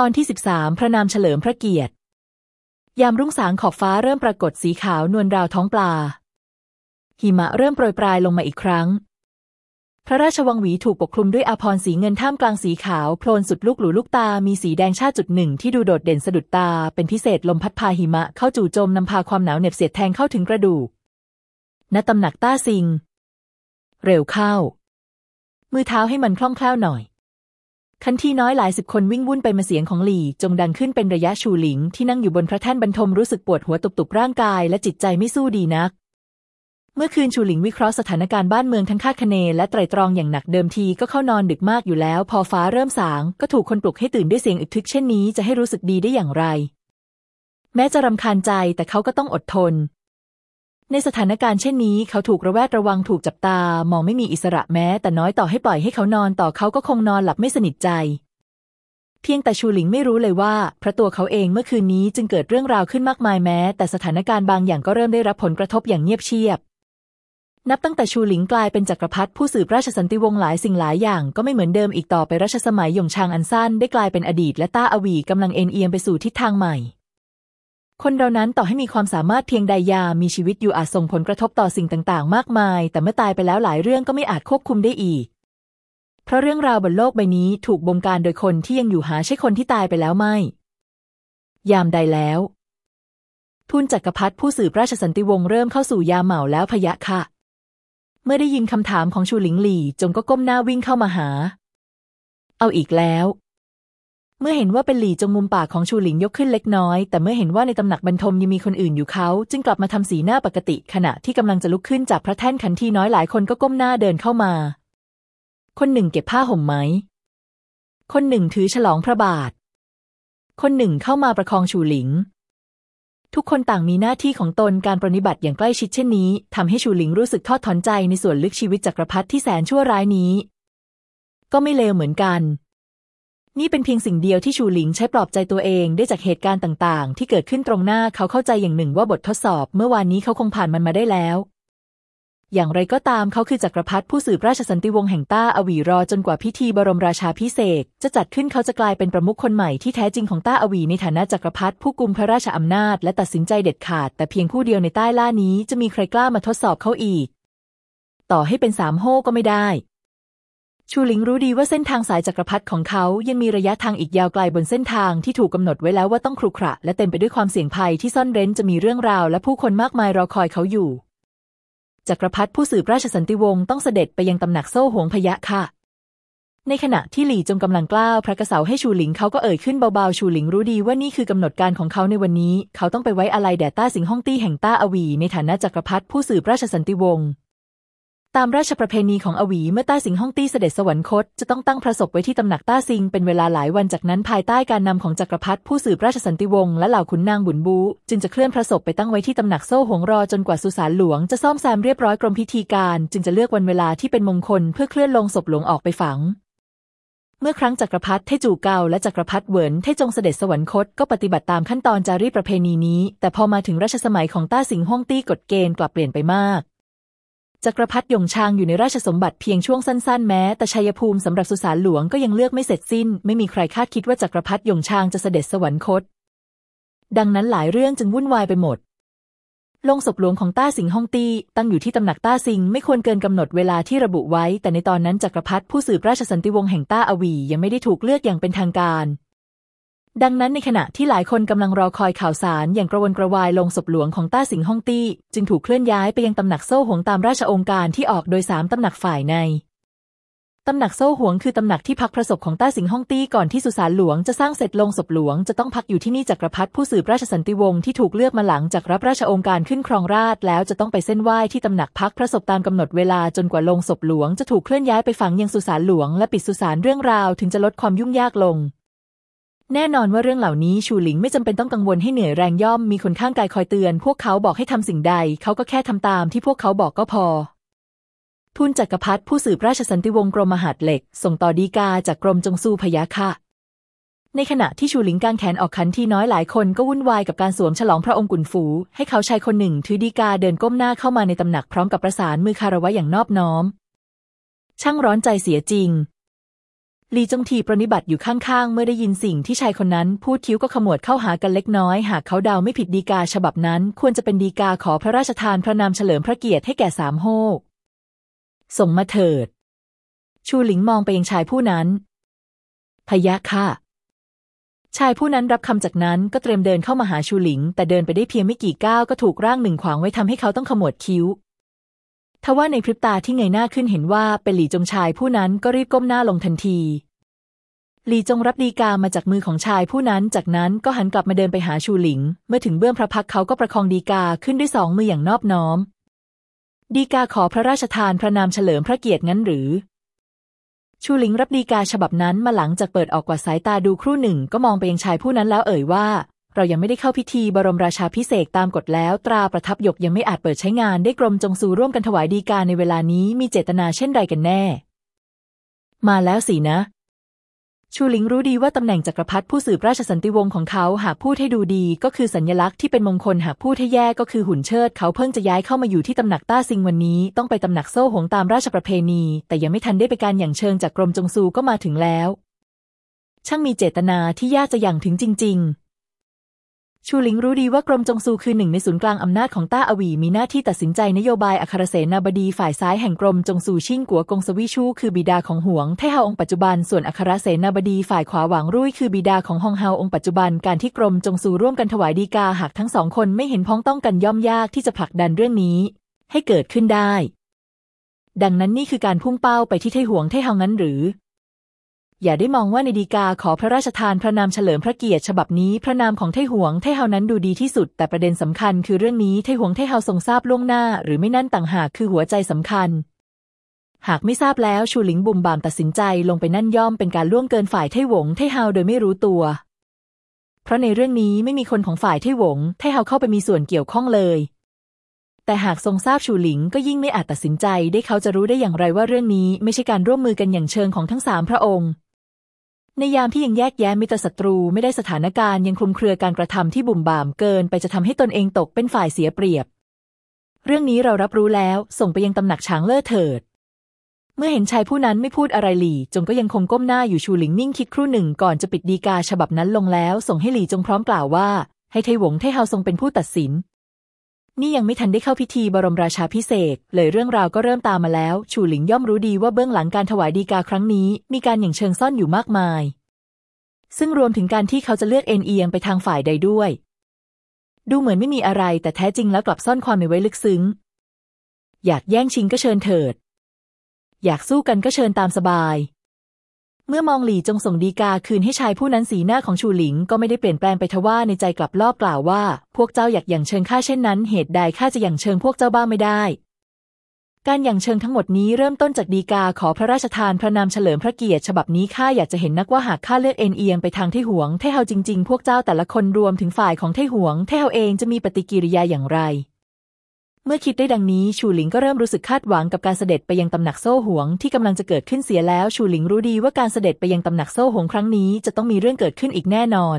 ตอนที่สิบสามพระนามเฉลิมพระเกียรติ ยามรุ่งสางขอบฟ้าเริ่มปรากฏสีขาวนวลราวท้องปลา หิมะเริ่มโปรยปลายลงมาอีกครั้ง พระราชวังหวีถูกปกคลุมด้วยอาภรณ์สีเงินท่ามกลางสีขาวโพลนสุดลูกหลูลูกตา มีสีแดงชาจุดหนึ่งที่ดูโดดเด่นสะดุดตา เป็นพิเศษลมพัดพาหิมะเข้าจู่โจมนำพาความหนาวเหน็บเสียดแทงเข้าถึงกระดูก ณ ตำหนักต้าซิง เร็วเข้า มือเท้าให้มันคล่องแคล่วหน่อย คันทีน้อยหลายสิบคนวิ่งวุ่นไปมาเสียงของหลี่ จงดังขึ้นเป็นระยะชูหลิง ที่นั่งอยู่บนพระแท่นบรรทมรู้สึกปวดหัวตุบๆร่างกายและจิตใจไม่สู้ดีนัก เมื่อคืนชูหลิงวิเคราะห์สถานการณ์บ้านเมืองทั้งคาดคะเนและไตรตรองอย่างหนักเดิมทีก็เข้านอนดึกมากอยู่แล้ว พอฟ้าเริ่มสางก็ถูกคนปลุกให้ตื่นด้วยเสียงอึกทึกเช่นนี้จะให้รู้สึกดีได้อย่างไร แม้จะรำคาญใจแต่เขาก็ต้องอดทน ในสถานการณ์เช่นนี้ เขาถูกระแวดระวังถูกจับตา มองไม่มีอิสระแม้ แต่น้อยต่อให้ปล่อยให้เขานอนต่อเขาก็คงนอนหลับไม่สนิทใจ เพียงแต่ชูหลิงไม่รู้เลยว่าพระตัวเขาเองเมื่อคืนนี้จึงเกิดเรื่องราวขึ้นมากมายแม้ แต่สถานการณ์บางอย่างก็เริ่มได้รับผลกระทบอย่างเงียบเชียบ นับตั้งแต่ชูหลิงกลายเป็นจักรพรรดิผู้สืบราชสันติวงศ์หลายสิ่งหลายอย่างก็ไม่เหมือนเดิมอีกต่อไปรัชสมัยหยงชางอันสั้นได้กลายเป็นอดีตและต้าอวีกำลังเอ็นเอียงไปสู่ทิศทางใหม่ คนเรานั้นต่อให้มีความสามารถเพียงใดยา มีชีวิตอยู่อาจส่งผลกระทบต่อสิ่งต่างๆ มากมาย แต่เมื่อตายไปแล้วหลายเรื่องก็ไม่อาจควบคุมได้อีก เพราะเรื่องราวบนโลกใบนี้ถูกบงการโดยคนที่ยังอยู่หาใช่คนที่ตายไปแล้วไม่ ยามใดแล้ว ทุนจักรพรรดิผู้สืบราชสันติวงศ์เริ่มเข้าสู่ยามเหมาแล้วพยะค่ะ เมื่อได้ยินคำถามของชูหลิงหลี่จงก็ก้มหน้าวิ่งเข้ามาหา เอาอีกแล้ว เมื่อเห็นว่าเป็นหลี่จงมุมปากของชูหลิงยกขึ้นเล็กน้อย แต่เมื่อเห็นว่าในตำหนักบรรทมยังมีคนอื่นอยู่เขา จึงกลับมาทำสีหน้าปกติ ขณะที่กำลังจะลุกขึ้นจากพระแท่นขันทีน้อยหลายคนก็ก้มหน้าเดินเข้ามา คนหนึ่งเก็บผ้าห่มไหม คนหนึ่งถือฉลองพระบาท คนหนึ่งเข้ามาประคองชูหลิง ทุกคนต่างมีหน้าที่ของตนการปฏิบัติอย่างใกล้ชิดเช่นนี้ทำให้ชูหลิงรู้สึกทอดถอนใจในส่วนลึกชีวิตจักรพรรดิที่แสนชั่วร้ายนี้ ก็ไม่เลวเหมือนกัน นี่เป็นเพียงสิ่งเดียวที่ชูหลิงใช้ปลอบใจตัวเองได้จากเหตุการณ์ต่างๆ ที่เกิดขึ้นตรงหน้าเขาเข้าใจอย่างหนึ่งว่าบททดสอบ เมื่อวานนี้เขาคงผ่านมันมาได้แล้ว อย่างไรก็ตามเขาคือจักรพรรดิผู้สืบราชสันติวงศ์แห่งต้าอวีรอจนกว่าพิธีบรมราชาพิเศษจะจัดขึ้นเขาจะกลายเป็นประมุขคนใหม่ที่แท้จริงของต้าอวีในฐานะจักรพรรดิผู้กุมพระราชอำนาจและตัดสินใจเด็ดขาด แต่เพียงผู้เดียวในใต้ล่านี้จะมีใครกล้ามาทดสอบเขาอีก ต่อให้เป็นสามโฮก็ไม่ได้ ชูหลิงรู้ดีว่าเส้นทางสายจักรพรรดิของเขายังมีระยะทางอีกยาวไกลบนเส้นทางที่ถูกกำหนดไว้แล้วว่าต้องครุขระ และเต็มไปด้วยความเสี่ยงภัยที่ซ่อนเร้นจะมีเรื่องราวและผู้คนมากมายรอคอยเขาอยู่ จักรพรรดิผู้สืบราชสันติวงศ์ต้องเสด็จไปยังตำหนักโซ่หวงพยะค่ะ ในขณะที่หลี่จงกำลังกล้าวพระกระเสาให้ชูหลิงเขาก็เอ่ยขึ้นเบาๆชูหลิงรู้ดีว่านี่คือกำหนดการของเขาในวันนี้ เขาต้องไปไว้อาลัยแด่ต้าสิงห้องตี้แห่งต้าอวี ในฐานะจักรพรรดิผู้สืบราชสันติวงศ์ ตามราชประเพณีของอวีเมื่อต้าสิงห้องตี้เสด็จสวรรคต จะต้องตั้งพระศพไว้ที่ตำหนักต้าสิงเป็นเวลาหลายวันจากนั้นภายใต้การนำของจักรพรรดิผู้สืบราชสันติวงศ์และเหล่าขุนนางบุ๋นบู๊ จึงจะเคลื่อนพระศพไปตั้งไว้ที่ตำหนักโซ่หงรอจนกว่าสุสานหลวงจะซ่อมแซมเรียบร้อยกรมพิธีการ จึงจะเลือกวันเวลาที่เป็นมงคลเพื่อเคลื่อนโลงศพหลวงออกไปฝัง เมื่อครั้งจักรพรรดิเทจูเกาและจักรพรรดิเหวินเทจงเสด็จสวรรคตก็ปฏิบัติตามขั้นตอนจารีประเพณีนี้ แต่พอมาถึงรัชสมัยของต้าสิงห้องตี้กฎเกณฑ์กลับเปลี่ยนไปมาก จักรพรรดิยงชางอยู่ในราชสมบัติเพียงช่วงสั้นๆ แม้แต่ชัยภูมิสำหรับสุสานหลวงก็ยังเลือกไม่เสร็จสิ้น ไม่มีใครคาดคิดว่าจักรพรรดิยงชางจะเสด็จสวรรคต ดังนั้นหลายเรื่องจึงวุ่นวายไปหมดลงศพหลวงของต้าสิงฮ่องตี้ตั้งอยู่ที่ตำหนักต้าสิงไม่ควรเกินกำหนดเวลาที่ระบุไว้ แต่ในตอนนั้นจักรพรรดิผู้สืบราชสันติวงศ์แห่งต้าอวี ยังไม่ได้ถูกเลือกอย่างเป็นทางการ ดังนั้นในขณะที่หลายคนกำลังรอคอยข่าวสารอย่างกระวนกระวายลงศพหลวงของต้าสิงฮ่องตี้ จึงถูกเคลื่อนย้ายไปยังตำหนักโซ่หวงตามราชองค์การที่ออกโดยสามตำหนักฝ่ายในตำหนักโซ่หวงคือตำหนักที่พักพระศพของต้าสิงฮ่องตี้ก่อนที่สุสานหลวงจะสร้างเสร็จลงศพหลวงจะต้องพักอยู่ที่นี่จักรพรรดิผู้สืบราชสันติวงศ์ที่ถูกเลือกมาหลังจากรับราชองค์การขึ้นครองราชแล้วจะต้องไปเส้นไหว้ที่ตำหนักพักพระศพตามกำหนดเวลาจนกว่าลงศพหลวงจะถูกเคลื่อนย้ายไปฝังยังสุสานหลวงและปิดสุสานเรื่องราวถึงจะลดความยุ่งยากลง แน่นอนว่าเรื่องเหล่านี้ชูหลิงไม่จำเป็นต้องกังวลให้เหนื่อยแรงย่อมมีคนข้างกายคอยเตือน พวกเขาบอกให้ทำสิ่งใด เขาก็แค่ทำตามที่พวกเขาบอกก็พอทุนจักรพรรดิผู้สืบราชสันติวงศ์กรมมหาดเหล็ก ส่งต่อดีกาจากกรมจงซูพยาค่ะ ในขณะที่ชูหลิงกางแขนออกขันที่น้อยหลายคนก็วุ่นวายกับการสวมฉลองพระองค์กุนฝู ให้เขาชายคนหนึ่งถือดีกาเดินก้มหน้าเข้ามาในตำหนักพร้อมกับประสานมือคารวะอย่างนอบน้อม ช่างร้อนใจเสียจริง ลีจงทีประนิบัติอยู่ข้างๆ เมื่อได้ยินสิ่งที่ชายคนนั้น พูดคิ้วก็ขมวดเข้าหากันเล็กน้อย หากเขาเดาไม่ผิดดีกาฉบับนั้น ควรจะเป็นดีกาขอพระราชทานพระนามเฉลิมพระเกียรติให้แก่สามโฮกส่งมาเถิด ชูหลิงมองไปยังชายผู้นั้น พยะค่ะ ชายผู้นั้นรับคำจากนั้นก็เตรียมเดินเข้ามาหาชูหลิง แต่เดินไปได้เพียงไม่กี่ก้าวก็ถูกร่างหนึ่งขวางไว้ทำให้เขาต้องขมวดคิ้ว ทว่าในพริบตาที่เงยหน้าขึ้นเห็นว่าเป็นหลี่จงชายผู้นั้นก็รีบก้มหน้าลงทันที หลี่จงรับดีกามาจากมือของชายผู้นั้น จากนั้นก็หันกลับมาเดินไปหาชูหลิง เมื่อถึงเบื้องพระพักเขาก็ประคองดีกาขึ้นด้วยสองมืออย่างนอบน้อม ดีกาขอพระราชทานพระนามเฉลิมพระเกียรติงั้นหรือ ชูหลิงรับดีกาฉบับนั้นมาหลังจากเปิดออกกว่าสายตาดูครู่หนึ่งก็มองไปยังชายผู้นั้นแล้วเอ่ยว่า เรายังไม่ได้เข้าพิธีบรมราชาพิเศษตามกฎแล้ว ตราประทับหยกยังไม่อาจเปิดใช้งานได้กรมจงซูร่วมกันถวายดีกาในเวลานี้มีเจตนาเช่นไรกันแน่ มาแล้วสินะ ชูหลิงรู้ดีว่าตำแหน่งจักรพรรดิผู้สืบราชสันติวงศ์ของเขาหากพูดให้ดูดีก็คือสัญลักษณ์ที่เป็นมงคลหากพูดให้แย่ก็คือหุ่นเชิด เขาเพิ่งจะย้ายเข้ามาอยู่ที่ตำหนักต้าซิงวันนี้ต้องไปตำหนักโซ่หงตามราชประเพณี แต่ยังไม่ทันได้ไปการอย่างเชิงจากกรมจงซูก็มาถึงแล้ว ช่างมีเจตนาที่ยากจะอย่างถึงจริง ๆ ชูหลิงรู้ดีว่ากรมจงซูคือหนึ่งในศูนย์กลางอำนาจของต้าอวีมีหน้าที่ตัดสินใจนโยบายอัครเสนาบดีฝ่ายซ้ายแห่งกรมจงซูชิ่งกัวกงสวิชูคือบิดาของหวงเทเฮาองค์ปัจจุบัน ส่วนอัครเสนาบดีฝ่ายขวาหวางรุ่ยคือบิดาของฮองเฮาองค์ปัจจุบันการที่กรมจงซูร่วมกันถวายดีกาหากทั้งสองคนไม่เห็นพ้องต้องกันย่อมยากที่จะผลักดันเรื่องนี้ ให้เกิดขึ้นได้ ดังนั้นนี่คือการพุ่งเป้าไปที่ไทหวงไทเฮางั้นหรือ อย่าได้มองว่าในดีกาขอพระราชทานพระนามเฉลิมพระเกียรติฉบับนี้พระนามของไทหวงไทเฮานั้นดูดีที่สุด แต่ประเด็นสำคัญคือเรื่องนี้ไทหวงไทเฮาทรงทราบล่วงหน้า หรือไม่นั่นต่างหากคือหัวใจสำคัญ หากไม่ทราบแล้วชูหลิงบุ่มบามตัดสินใจลงไปนั่นย่อมเป็นการล่วงเกินฝ่ายไทหวงไทเฮาโดยไม่รู้ตัว เพราะในเรื่องนี้ไม่มีคนของฝ่ายไทหวงไทเฮาเข้าไปมีส่วนเกี่ยวข้องเลยแต่หากทรงทราบชูหลิงก็ยิ่งไม่อาจตัดสินใจได้เขาจะรู้ได้อย่างไรว่าเรื่องนี้ไม่ใช่การร่วมมือกันอย่างเชิงของทั้งสามพระองค์ ในยามที่ยังแยกแยะมิตรศัตรูไม่ได้สถานการณ์ยังคลุมเครือการกระทำที่บุ่มบ่ามเกินไปจะทำให้ตนเองตกเป็นฝ่ายเสียเปรียบ เรื่องนี้เรารับรู้แล้วส่งไปยังตำหนักช้างเล่อเถิด เมื่อเห็นชายผู้นั้นไม่พูดอะไรหลี่ จงก็ยังคงก้มหน้าอยู่ชูหลิงนิ่งคิดครู่หนึ่งก่อนจะปิดดีกาฉบับนั้นลงแล้ว ส่งให้หลี่จงพร้อมกล่าวว่า ให้ไทหวงไทเฮาทรงเป็นผู้ตัดสิน นี่ยังไม่ทันได้เข้าพิธีบรมราชาพิเศษเลยเรื่องราวก็เริ่มตามมาแล้ว ชูหลิงย่อมรู้ดีว่าเบื้องหลังการถวายดีกาครั้งนี้ มีการอย่างเชิงซ่อนอยู่มากมาย ซึ่งรวมถึงการที่เขาจะเลือกเอ็นเอียงไปทางฝ่ายใดด้วย ดูเหมือนไม่มีอะไร แต่แท้จริงแล้วกลับซ่อนความในไว้ลึกซึ้ง อยากแย่งชิงก็เชิญเถิด อยากสู้กันก็เชิญตามสบาย เมื่อมองหลี่จงส่งดีกาคืนให้ชายผู้นั้นสีหน้าของชูหลิงก็ไม่ได้เปลี่ยนแปลงไปทว่าในใจกลับลอบกล่าวว่า พวกเจ้าอยากอย่างเชิญข้าเช่นนั้น เหตุใดข้าจะอย่างเชิญพวกเจ้าบ้างไม่ได้ การอย่างเชิงทั้งหมดนี้เริ่มต้นจากดีกาขอพระราชทานพระนามเฉลิมพระเกียรติฉบับนี้ข้าอยากจะเห็นนักว่าหากข้าเลือกเอ็นเอียงไปทางไทหวงไทเฮาจริง ๆ พวกเจ้าแต่ละคนรวมถึงฝ่ายของไทหวงไทเฮาเองจะมีปฏิกิริยาอย่างไร เมื่อคิดได้ดังนี้ชูหลิงก็เริ่มรู้สึกคาดหวังกับการเสด็จไปยังตำหนักโซ่หวงที่กำลังจะเกิดขึ้นเสียแล้วชูหลิงรู้ดีว่าการเสด็จไปยังตำหนักโซ่หวงครั้งนี้จะต้องมีเรื่องเกิดขึ้นอีกแน่นอน